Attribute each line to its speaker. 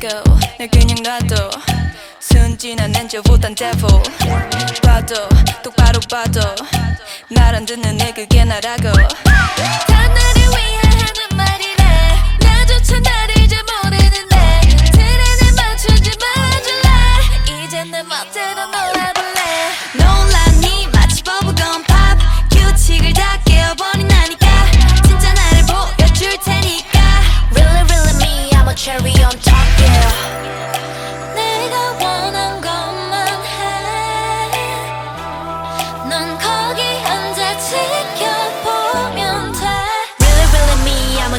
Speaker 1: go 날 그냥 놔둬 순진한 엔젤보단 devil 봐도 똑바로 봐도 말 안 듣는 애 그게 나라고